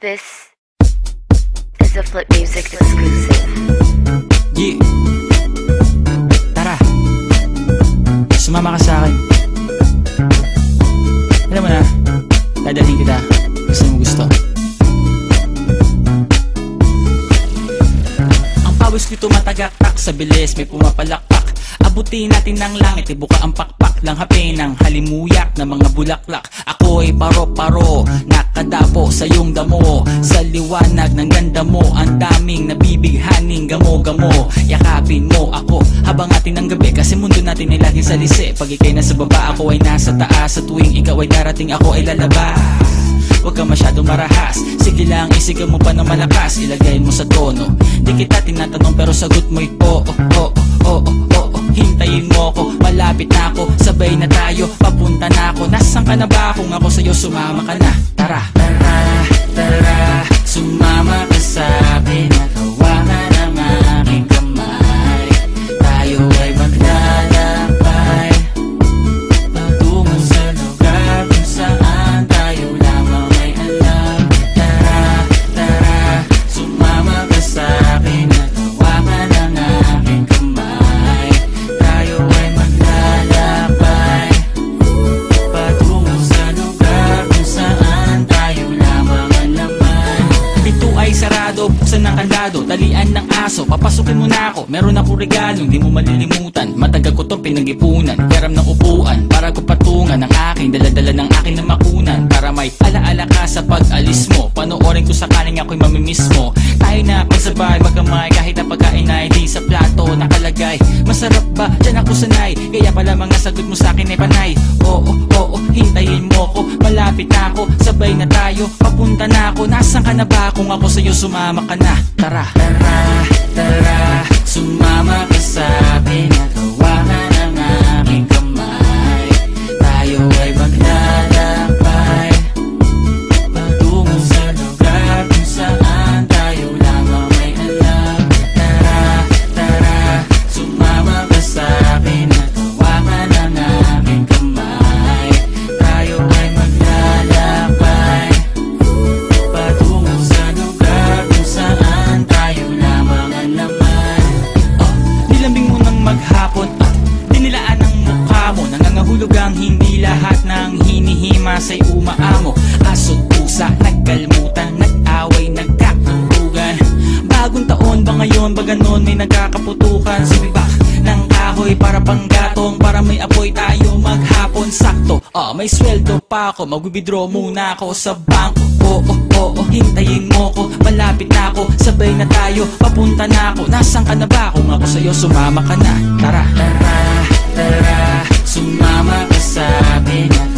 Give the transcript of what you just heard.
This is a Flip Music exclusive. Yeah. Tara. Sumama ka sa akin. Alam mo na, dadalhin kita. Gusto mo gusto. Ang pawis ko'y tumatagaktak sa bilis, may pumapalakpak. Abutin natin ng langit, ibuka ang pakpak lang hape ng halimuyak na mga bulaklak. Ako'y paro-paro, nakadapo sa iyong damo. Sa liwanag ng ganda mo, ang daming nabibighaning gamo-gamo. Yakapin mo ako habang atin ng gabi kasi mundo natin ay laging salisi. Pag ikay nasa baba, ako ay nasa taas. Sa tuwing ikaw ay darating, ako ay lalabas. Huwag ka masyadong marahas. Sige lang, isigaw mo pa ng malakas. Ilagay mo sa tono. Di kita tinatanong pero sagot mo'y oo, oo, oo, oo, Hintayin mo ako, malapit na ako. Sabay na tayo, papunta na ako. Nasaan ka na ba? Kung ako sa'yo, sumama ka na. Tara, tara, tara. Sumama ka sa sarado, buksan ng kandado Talian ng aso, papasukin mo na ako. Meron ako regalong di mo malilimutan. Matagal ko tong pinag-ipunan Yaram ng upuan, para ko patungan Ang aking daladala ng aking na makunan Para may alaala ka sa pag-alis mo Panoorin ko sakaling ako'y mamimiss mo. Tayo na magsabay, magkamay Kahit ang pagkain ay di sa plato nakalagay. Masarap ba? Diyan ako sanay Kaya pala mga sagot mo sa akin ay panay. Oo, oo, hintayin mo ko Malapit ako, sabay na tayo Papunta na ako, nasan ka na ba? Kung ako sa'yo sumama ka na. Tara, tara, Nangangahulog ang hindi lahat ng hinihima sa'y umaamo. Aso't pusa, nagkalmutan, nag-away, nagkaturugan Bagong taon ba ngayon ba ganon may nagkakaputukan? Sumibak ng kahoy para panggatong Para may apoy tayo maghapon? Sakto Ah, may sweldo pa ako, mag-withdraw muna ako sa bangko. Oo, oo, oo, hintayin mo ko. Malapit na ako, sabay na tayo. Papunta na ako, nasan ka na ba? Kung ako sa'yo, sumama ka na. Tara, tara Sumama ka sa akin